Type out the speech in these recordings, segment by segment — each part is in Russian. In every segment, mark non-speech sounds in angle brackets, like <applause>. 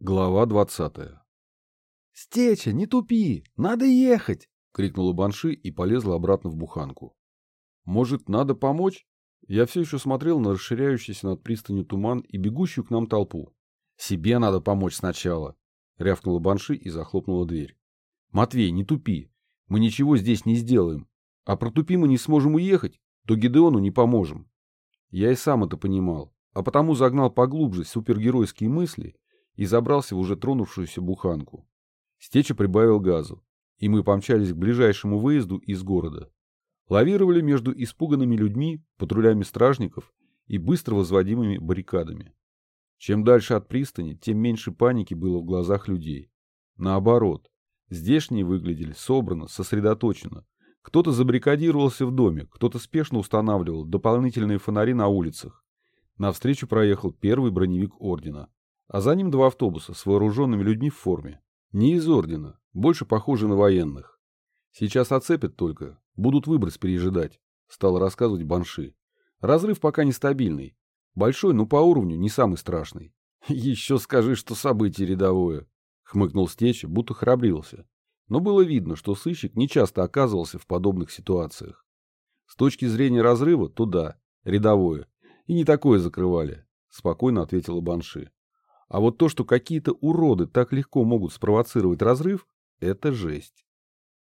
Глава двадцатая. «Стеча, не тупи! Надо ехать!» — крикнула Банши и полезла обратно в буханку. «Может, надо помочь?» Я все еще смотрел на расширяющийся над пристанью туман и бегущую к нам толпу. «Себе надо помочь сначала!» — рявкнула Банши и захлопнула дверь. «Матвей, не тупи! Мы ничего здесь не сделаем. А протупи мы не сможем уехать, то Гидеону не поможем». Я и сам это понимал, а потому загнал поглубже супергеройские мысли и забрался в уже тронувшуюся буханку. Стеча прибавил газу, и мы помчались к ближайшему выезду из города. Лавировали между испуганными людьми, патрулями стражников и быстро возводимыми баррикадами. Чем дальше от пристани, тем меньше паники было в глазах людей. Наоборот, здешние выглядели собранно, сосредоточенно. Кто-то забаррикадировался в доме, кто-то спешно устанавливал дополнительные фонари на улицах. Навстречу проехал первый броневик ордена а за ним два автобуса с вооруженными людьми в форме. Не из ордена, больше похожи на военных. Сейчас оцепят только, будут выброс пережидать, стал рассказывать Банши. Разрыв пока нестабильный. Большой, но по уровню не самый страшный. <laughs> Еще скажи, что событие рядовое, хмыкнул Стеча, будто храбрился. Но было видно, что сыщик нечасто оказывался в подобных ситуациях. С точки зрения разрыва, то да, рядовое. И не такое закрывали, спокойно ответила Банши. А вот то, что какие-то уроды так легко могут спровоцировать разрыв, это жесть.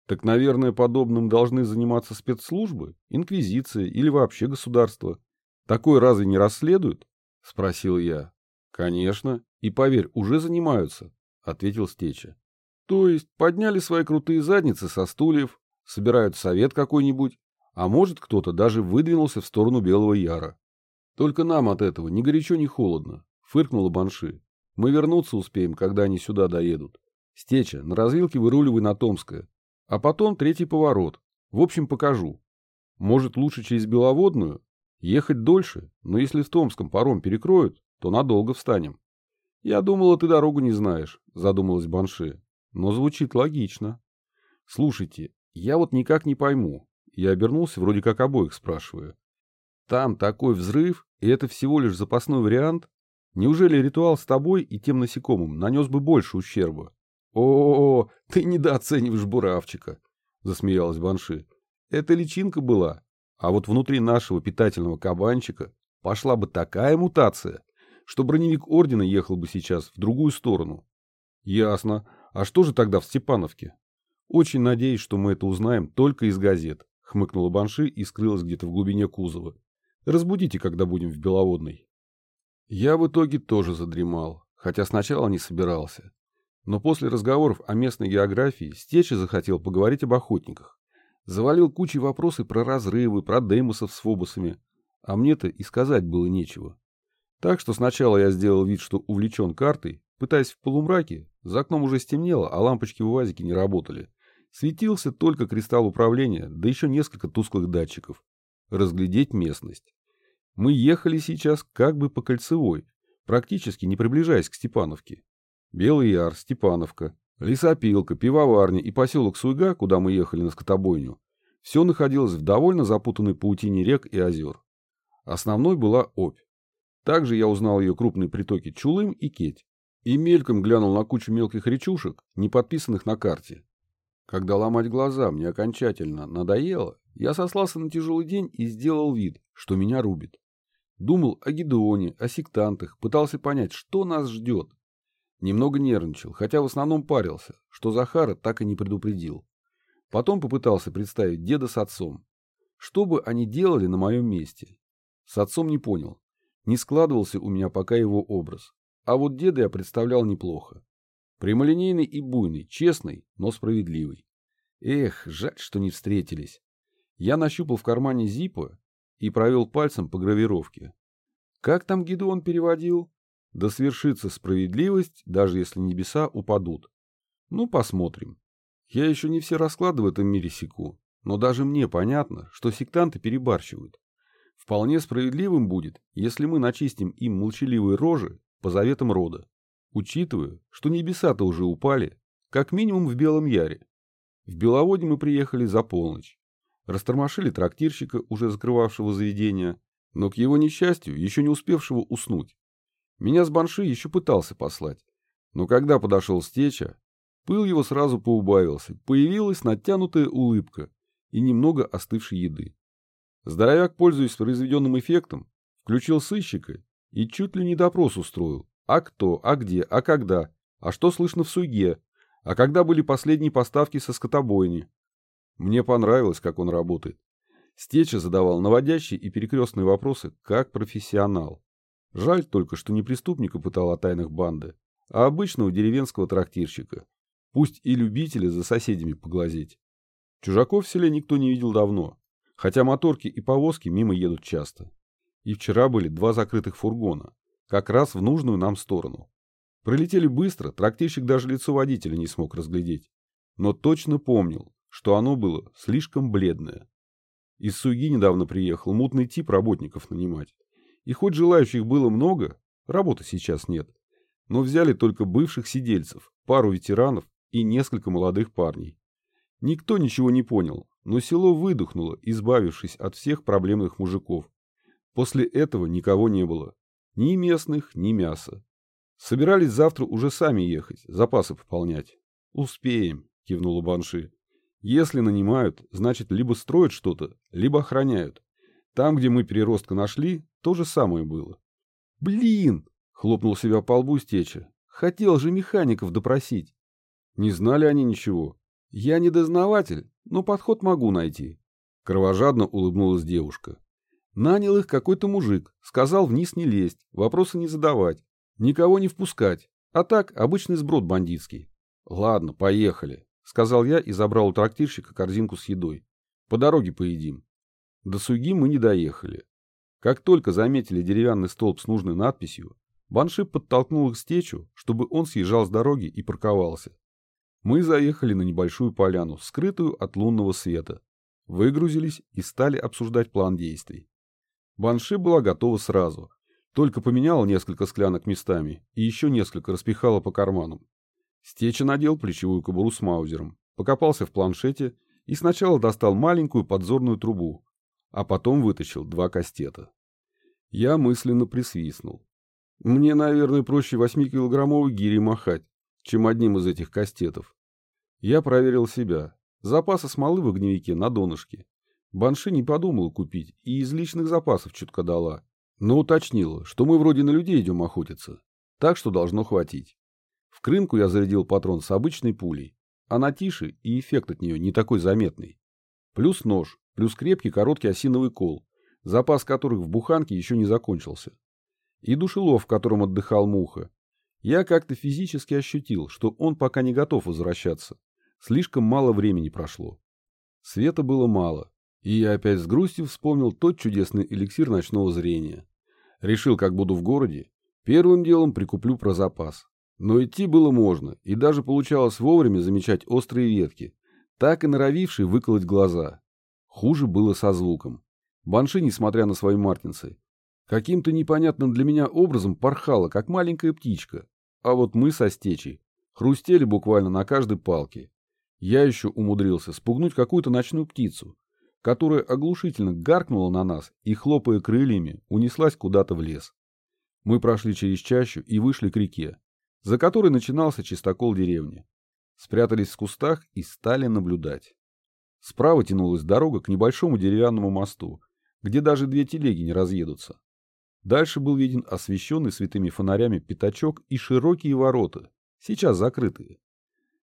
Так, наверное, подобным должны заниматься спецслужбы, инквизиция или вообще государство. Такое разве не расследуют? Спросил я. Конечно. И поверь, уже занимаются, ответил Стеча. То есть подняли свои крутые задницы со стульев, собирают совет какой-нибудь, а может кто-то даже выдвинулся в сторону Белого Яра. Только нам от этого ни горячо, ни холодно, фыркнула Банши. Мы вернуться успеем, когда они сюда доедут. Стеча, на развилке выруливай на Томское. А потом третий поворот. В общем, покажу. Может, лучше через Беловодную? Ехать дольше, но если в Томском паром перекроют, то надолго встанем. Я думала, ты дорогу не знаешь, задумалась Банши. Но звучит логично. Слушайте, я вот никак не пойму. Я обернулся, вроде как обоих спрашиваю. Там такой взрыв, и это всего лишь запасной вариант? Неужели ритуал с тобой и тем насекомым нанес бы больше ущерба? О, -о, -о ты недооцениваешь буравчика, засмеялась Банши. Это личинка была, а вот внутри нашего питательного кабанчика пошла бы такая мутация, что броневик ордена ехал бы сейчас в другую сторону. Ясно. А что же тогда в Степановке? Очень надеюсь, что мы это узнаем только из газет, хмыкнула Банши и скрылась где-то в глубине кузова. Разбудите, когда будем в Беловодной. Я в итоге тоже задремал, хотя сначала не собирался. Но после разговоров о местной географии Стечи захотел поговорить об охотниках. Завалил кучей вопросы про разрывы, про демосов с фобусами, а мне-то и сказать было нечего. Так что сначала я сделал вид, что увлечен картой, пытаясь в полумраке, за окном уже стемнело, а лампочки в УАЗике не работали. Светился только кристалл управления, да еще несколько тусклых датчиков. Разглядеть местность. Мы ехали сейчас как бы по кольцевой, практически не приближаясь к Степановке. Белый Яр, Степановка, лесопилка, пивоварня и поселок Суйга, куда мы ехали на скотобойню, все находилось в довольно запутанной паутине рек и озер. Основной была Обь. Также я узнал ее крупные притоки Чулым и Кеть. И мельком глянул на кучу мелких речушек, не подписанных на карте. Когда ломать глаза мне окончательно надоело, я сослался на тяжелый день и сделал вид, что меня рубит. Думал о Гедеоне, о сектантах, пытался понять, что нас ждет. Немного нервничал, хотя в основном парился, что Захара так и не предупредил. Потом попытался представить деда с отцом. Что бы они делали на моем месте? С отцом не понял. Не складывался у меня пока его образ. А вот деда я представлял неплохо. Прямолинейный и буйный, честный, но справедливый. Эх, жаль, что не встретились. Я нащупал в кармане зипа и провел пальцем по гравировке. Как там Гидеон переводил? Да свершится справедливость, даже если небеса упадут. Ну, посмотрим. Я еще не все расклады в этом мире секу, но даже мне понятно, что сектанты перебарщивают. Вполне справедливым будет, если мы начистим им молчаливые рожи по заветам рода, учитывая, что небеса-то уже упали, как минимум в Белом Яре. В Беловоде мы приехали за полночь. Растормошили трактирщика, уже закрывавшего заведение, но к его несчастью, еще не успевшего уснуть. Меня с Банши еще пытался послать. Но когда подошел Стеча, пыл его сразу поубавился, появилась натянутая улыбка и немного остывшей еды. Здоровяк, пользуясь произведенным эффектом, включил сыщика и чуть ли не допрос устроил. А кто, а где, а когда, а что слышно в Суйге, а когда были последние поставки со скотобойни. Мне понравилось, как он работает. Стеча задавал наводящие и перекрестные вопросы, как профессионал. Жаль только, что не преступника пытал о тайнах банды, а обычного деревенского трактирщика. Пусть и любители за соседями поглазеть. Чужаков в селе никто не видел давно, хотя моторки и повозки мимо едут часто. И вчера были два закрытых фургона, как раз в нужную нам сторону. Пролетели быстро, трактирщик даже лицо водителя не смог разглядеть. Но точно помнил, что оно было слишком бледное. Из Суги недавно приехал мутный тип работников нанимать. И хоть желающих было много, работы сейчас нет. Но взяли только бывших сидельцев, пару ветеранов и несколько молодых парней. Никто ничего не понял, но село выдохнуло, избавившись от всех проблемных мужиков. После этого никого не было. Ни местных, ни мяса. Собирались завтра уже сами ехать, запасы пополнять. «Успеем», — кивнула Банши. «Если нанимают, значит, либо строят что-то, либо охраняют. Там, где мы переростка нашли, то же самое было». «Блин!» — хлопнул себя по лбу стеча. «Хотел же механиков допросить». Не знали они ничего. Я не дознаватель, но подход могу найти. Кровожадно улыбнулась девушка. Нанял их какой-то мужик, сказал вниз не лезть, вопросы не задавать. Никого не впускать. А так, обычный сброд бандитский. Ладно, поехали, сказал я и забрал у трактирщика корзинку с едой. По дороге поедим. До Суги мы не доехали. Как только заметили деревянный столб с нужной надписью, Банши подтолкнул их стечу, чтобы он съезжал с дороги и парковался. Мы заехали на небольшую поляну, скрытую от лунного света. Выгрузились и стали обсуждать план действий. Банши была готова сразу, только поменяла несколько склянок местами и еще несколько распихала по карманам. Стеча надел плечевую кобуру с маузером, покопался в планшете и сначала достал маленькую подзорную трубу, а потом вытащил два кастета. Я мысленно присвистнул. Мне, наверное, проще восьмикилограммовой гири махать, чем одним из этих кастетов. Я проверил себя. Запасы смолы в огневике на донышке. Банши не подумала купить и из личных запасов чутка дала но уточнила, что мы вроде на людей идем охотиться, так что должно хватить. Крынку я зарядил патрон с обычной пулей. Она тише и эффект от нее не такой заметный. Плюс нож, плюс крепкий короткий осиновый кол, запас которых в буханке еще не закончился. И душелов, в котором отдыхал муха. Я как-то физически ощутил, что он пока не готов возвращаться. Слишком мало времени прошло. Света было мало, и я опять с грустью вспомнил тот чудесный эликсир ночного зрения. Решил, как буду в городе, первым делом прикуплю про запас. Но идти было можно, и даже получалось вовремя замечать острые ветки, так и норовившие выколоть глаза. Хуже было со звуком. Банши, несмотря на свои мартинцы, каким-то непонятным для меня образом порхала, как маленькая птичка. А вот мы со стечей хрустели буквально на каждой палке. Я еще умудрился спугнуть какую-то ночную птицу, которая оглушительно гаркнула на нас и, хлопая крыльями, унеслась куда-то в лес. Мы прошли через чащу и вышли к реке, за которой начинался чистокол деревни. Спрятались в кустах и стали наблюдать. Справа тянулась дорога к небольшому деревянному мосту, где даже две телеги не разъедутся. Дальше был виден освещенный святыми фонарями пятачок и широкие ворота, сейчас закрытые.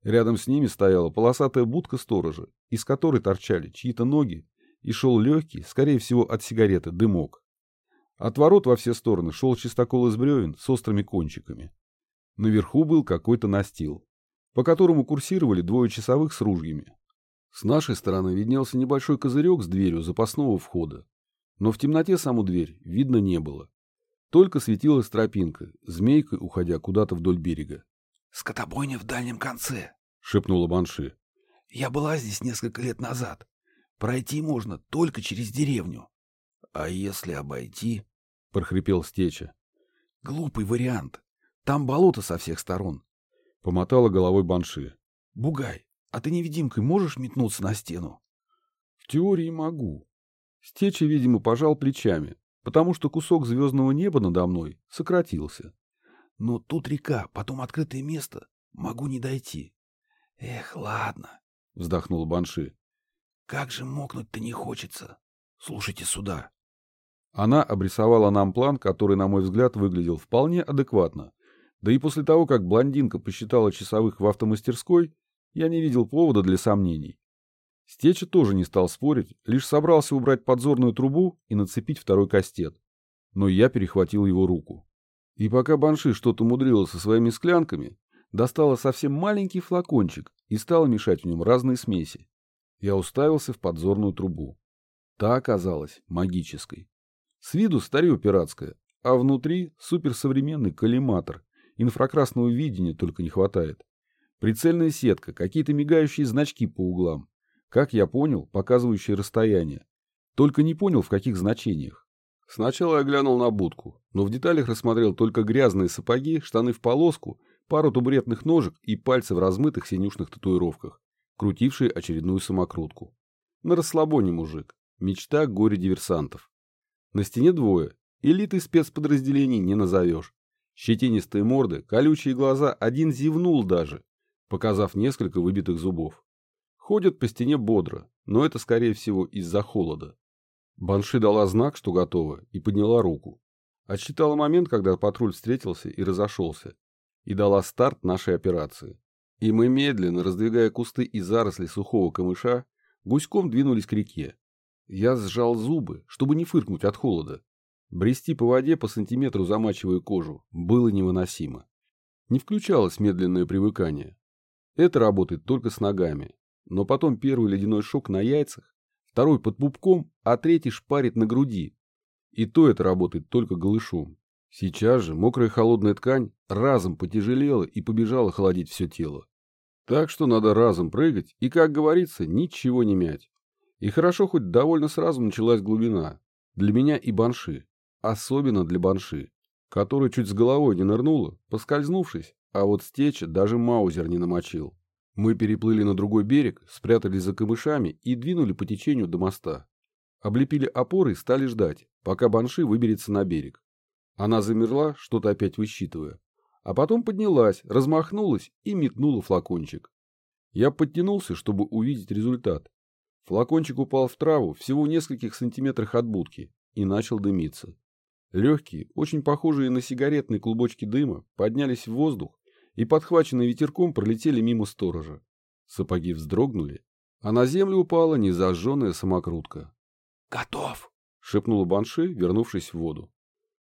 Рядом с ними стояла полосатая будка сторожа, из которой торчали чьи-то ноги, и шел легкий, скорее всего, от сигареты, дымок. От ворот во все стороны шел чистокол из бревен с острыми кончиками. Наверху был какой-то настил, по которому курсировали двое часовых с ружьями. С нашей стороны виднелся небольшой козырек с дверью запасного входа, но в темноте саму дверь видно не было. Только светилась тропинка, змейкой уходя куда-то вдоль берега. «Скотобойня в дальнем конце», — шепнула Банши. «Я была здесь несколько лет назад. Пройти можно только через деревню. А если обойти...» — прохрипел Стеча. «Глупый вариант. Там болото со всех сторон». Помотала головой Банши. «Бугай, а ты невидимкой можешь метнуться на стену?» «В теории могу». Стеча, видимо, пожал плечами, потому что кусок звездного неба надо мной сократился. Но тут река, потом открытое место. Могу не дойти. Эх, ладно, вздохнул Банши. Как же мокнуть-то не хочется. Слушайте сюда. Она обрисовала нам план, который, на мой взгляд, выглядел вполне адекватно. Да и после того, как блондинка посчитала часовых в автомастерской, я не видел повода для сомнений. Стеча тоже не стал спорить, лишь собрался убрать подзорную трубу и нацепить второй кастет. Но я перехватил его руку. И пока Банши что-то мудрила со своими склянками, достала совсем маленький флакончик и стала мешать в нем разные смеси. Я уставился в подзорную трубу. Та оказалась магической. С виду старье пиратское, а внутри суперсовременный коллиматор. Инфракрасного видения только не хватает. Прицельная сетка, какие-то мигающие значки по углам. Как я понял, показывающие расстояние. Только не понял, в каких значениях. Сначала я глянул на будку, но в деталях рассмотрел только грязные сапоги, штаны в полоску, пару табуретных ножек и пальцы в размытых синюшных татуировках, крутившие очередную самокрутку. На расслабоне мужик. Мечта горе-диверсантов. На стене двое. Элиты спецподразделений не назовешь. Щетинистые морды, колючие глаза, один зевнул даже, показав несколько выбитых зубов. Ходят по стене бодро, но это, скорее всего, из-за холода. Банши дала знак, что готова, и подняла руку. Отсчитала момент, когда патруль встретился и разошелся, и дала старт нашей операции. И мы медленно, раздвигая кусты и заросли сухого камыша, гуськом двинулись к реке. Я сжал зубы, чтобы не фыркнуть от холода. Брести по воде по сантиметру замачивая кожу было невыносимо. Не включалось медленное привыкание. Это работает только с ногами. Но потом первый ледяной шок на яйцах, второй под пупком, а третий шпарит на груди. И то это работает только голышом. Сейчас же мокрая холодная ткань разом потяжелела и побежала холодить все тело. Так что надо разом прыгать и, как говорится, ничего не мять. И хорошо хоть довольно сразу началась глубина. Для меня и банши. Особенно для банши, которая чуть с головой не нырнула, поскользнувшись, а вот стеча даже маузер не намочил. Мы переплыли на другой берег, спрятались за камышами и двинули по течению до моста. Облепили опоры и стали ждать, пока Банши выберется на берег. Она замерла, что-то опять высчитывая. А потом поднялась, размахнулась и метнула флакончик. Я подтянулся, чтобы увидеть результат. Флакончик упал в траву всего в нескольких сантиметрах от будки и начал дымиться. Легкие, очень похожие на сигаретные клубочки дыма, поднялись в воздух и, подхваченные ветерком, пролетели мимо сторожа. Сапоги вздрогнули, а на землю упала незажженная самокрутка. «Готов!» — шепнула Банши, вернувшись в воду.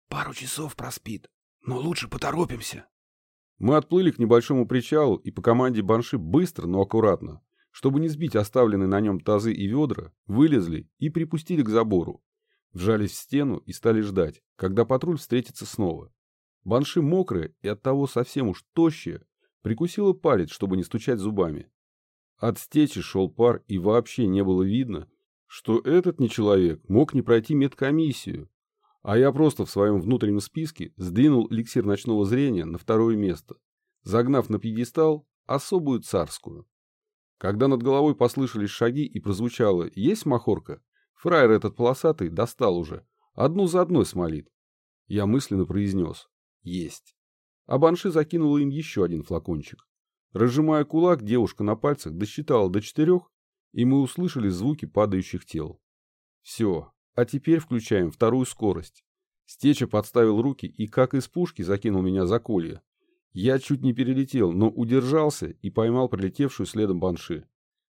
«Пару часов проспит, но лучше поторопимся». Мы отплыли к небольшому причалу и по команде Банши быстро, но аккуратно, чтобы не сбить оставленные на нем тазы и ведра, вылезли и припустили к забору. Вжались в стену и стали ждать, когда патруль встретится снова. Банши мокрая и оттого совсем уж тощая, прикусила палец, чтобы не стучать зубами. От стечи шел пар, и вообще не было видно, что этот не человек мог не пройти медкомиссию. А я просто в своем внутреннем списке сдвинул эликсир ночного зрения на второе место, загнав на пьедестал особую царскую. Когда над головой послышались шаги и прозвучало «Есть махорка?», фраер этот полосатый достал уже, одну за одной смолит. Я мысленно произнес есть. А Банши закинула им еще один флакончик. Разжимая кулак, девушка на пальцах досчитала до четырех, и мы услышали звуки падающих тел. Все, а теперь включаем вторую скорость. Стеча подставил руки и, как из пушки, закинул меня за колья. Я чуть не перелетел, но удержался и поймал прилетевшую следом банши.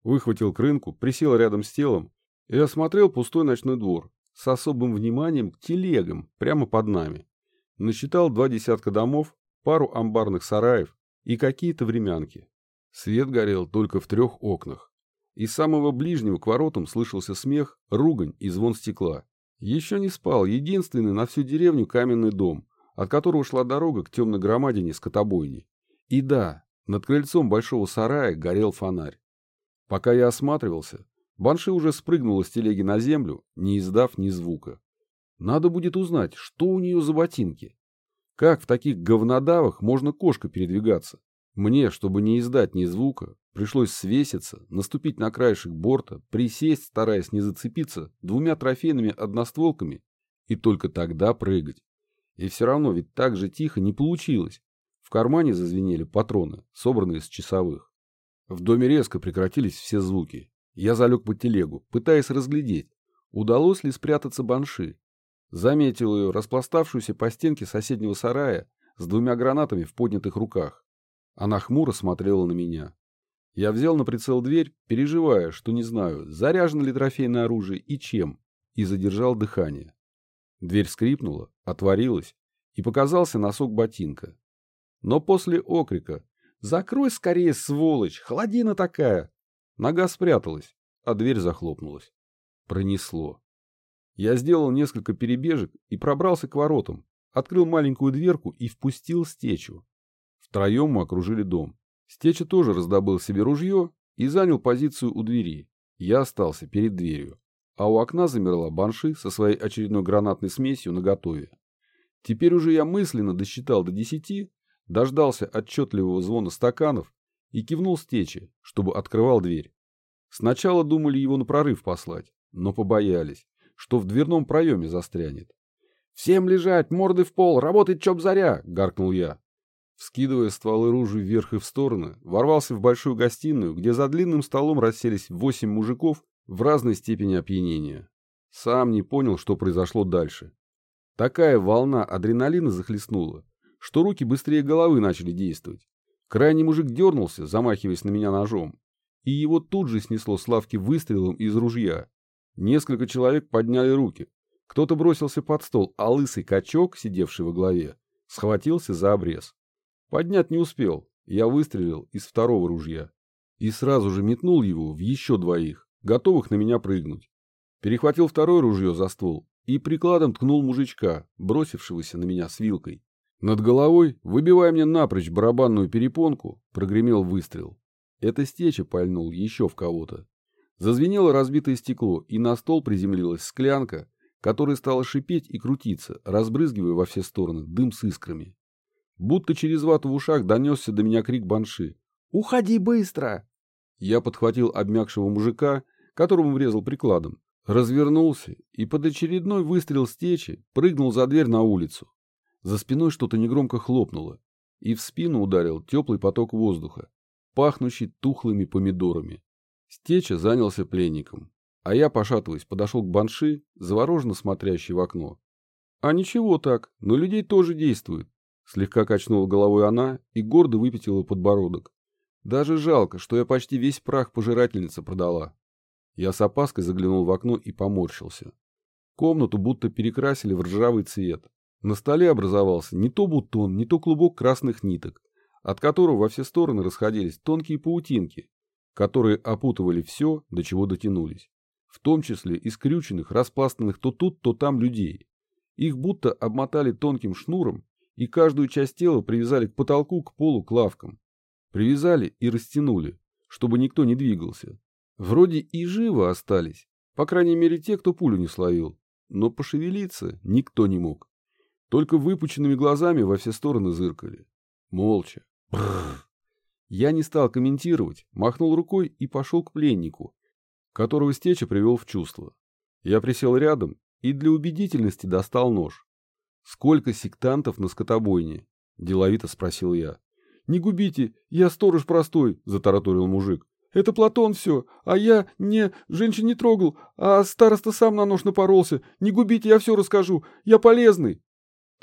Выхватил крынку, присел рядом с телом и осмотрел пустой ночной двор с особым вниманием к телегам прямо под нами. Насчитал два десятка домов, пару амбарных сараев и какие-то времянки. Свет горел только в трех окнах. Из самого ближнего к воротам слышался смех, ругань и звон стекла. Еще не спал единственный на всю деревню каменный дом, от которого шла дорога к темной громадине скотобойни. И да, над крыльцом большого сарая горел фонарь. Пока я осматривался, Банши уже спрыгнула с телеги на землю, не издав ни звука. Надо будет узнать, что у нее за ботинки. Как в таких говнодавах можно кошка передвигаться? Мне, чтобы не издать ни звука, пришлось свеситься, наступить на краешек борта, присесть, стараясь не зацепиться, двумя трофейными одностволками и только тогда прыгать. И все равно ведь так же тихо не получилось, кармане зазвенели патроны, собранные с часовых. В доме резко прекратились все звуки. Я залег под телегу, пытаясь разглядеть, удалось ли спрятаться банши. Заметил ее, распластавшуюся по стенке соседнего сарая, с двумя гранатами в поднятых руках. Она хмуро смотрела на меня. Я взял на прицел дверь, переживая, что не знаю, заряжено ли трофейное оружие и чем, и задержал дыхание. Дверь скрипнула, отворилась, и показался носок ботинка. Но после окрика «Закрой скорее, сволочь! Холодина такая!» Нога спряталась, а дверь захлопнулась. Пронесло. Я сделал несколько перебежек и пробрался к воротам, открыл маленькую дверку и впустил стечу. Втроем мы окружили дом. Стеча тоже раздобыл себе ружье и занял позицию у двери. Я остался перед дверью, а у окна замерла банши со своей очередной гранатной смесью наготове. Теперь уже я мысленно досчитал до десяти, дождался отчетливого звона стаканов и кивнул стече, чтобы открывал дверь. Сначала думали его на прорыв послать, но побоялись, что в дверном проеме застрянет. «Всем лежать, морды в пол, работать чоп заря!» — гаркнул я. Вскидывая стволы ружей вверх и в стороны, ворвался в большую гостиную, где за длинным столом расселись восемь мужиков в разной степени опьянения. Сам не понял, что произошло дальше. Такая волна адреналина захлестнула, что руки быстрее головы начали действовать. Крайний мужик дернулся, замахиваясь на меня ножом, и его тут же снесло Славки выстрелом из ружья. Несколько человек подняли руки. Кто-то бросился под стол, а лысый качок, сидевший во главе, схватился за обрез. Поднять не успел, я выстрелил из второго ружья и сразу же метнул его в еще двоих, готовых на меня прыгнуть. Перехватил второе ружье за ствол и прикладом ткнул мужичка, бросившегося на меня с вилкой. Над головой, выбивая мне напрочь барабанную перепонку, прогремел выстрел. Это стеча пальнул еще в кого-то. Зазвенело разбитое стекло, и на стол приземлилась склянка, которая стала шипеть и крутиться, разбрызгивая во все стороны дым с искрами. Будто через вату в ушах донесся до меня крик банши. «Уходи быстро!» Я подхватил обмякшего мужика, которому врезал прикладом, развернулся и под очередной выстрел стечи прыгнул за дверь на улицу. За спиной что-то негромко хлопнуло, и в спину ударил теплый поток воздуха, пахнущий тухлыми помидорами. Стеча занялся пленником, а я, пошатываясь, подошел к банши, завороженно смотрящей в окно. А ничего так, но людей тоже действует. Слегка качнула головой она и гордо выпятила подбородок. Даже жалко, что я почти весь прах пожирательницы продала. Я с опаской заглянул в окно и поморщился. Комнату будто перекрасили в ржавый цвет. На столе образовался не то бутон, не то клубок красных ниток, от которого во все стороны расходились тонкие паутинки, которые опутывали все, до чего дотянулись, в том числе и скрюченных, распластанных то тут, то там людей. Их будто обмотали тонким шнуром и каждую часть тела привязали к потолку, к полу, к лавкам. Привязали и растянули, чтобы никто не двигался. Вроде и живо остались, по крайней мере те, кто пулю не словил, но пошевелиться никто не мог. Только выпученными глазами во все стороны зыркали. Молча. Бррр. Я не стал комментировать, махнул рукой и пошел к пленнику, которого Стеча привел в чувство. Я присел рядом и для убедительности достал нож. «Сколько сектантов на скотобойне?» – деловито спросил я. «Не губите, я сторож простой», – затараторил мужик. «Это Платон все, а я не женщин не трогал, а староста сам на нож напоролся. Не губите, я все расскажу, я полезный».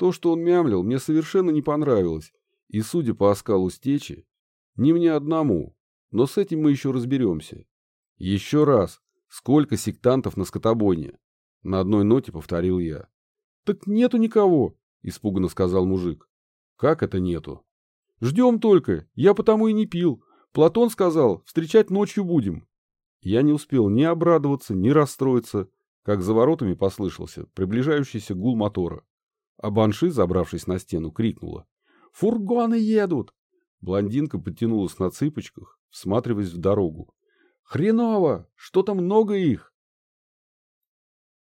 То, что он мямлил, мне совершенно не понравилось, и, судя по оскалу стечи, не мне одному, но с этим мы еще разберемся. Еще раз, сколько сектантов на скотобойне? На одной ноте повторил я. «Так нету никого», — испуганно сказал мужик. «Как это нету?» «Ждем только, я потому и не пил. Платон сказал, встречать ночью будем». Я не успел ни обрадоваться, ни расстроиться, как за воротами послышался приближающийся гул мотора. А Банши, забравшись на стену, крикнула. «Фургоны едут!» Блондинка подтянулась на цыпочках, всматриваясь в дорогу. «Хреново! Что-то много их!»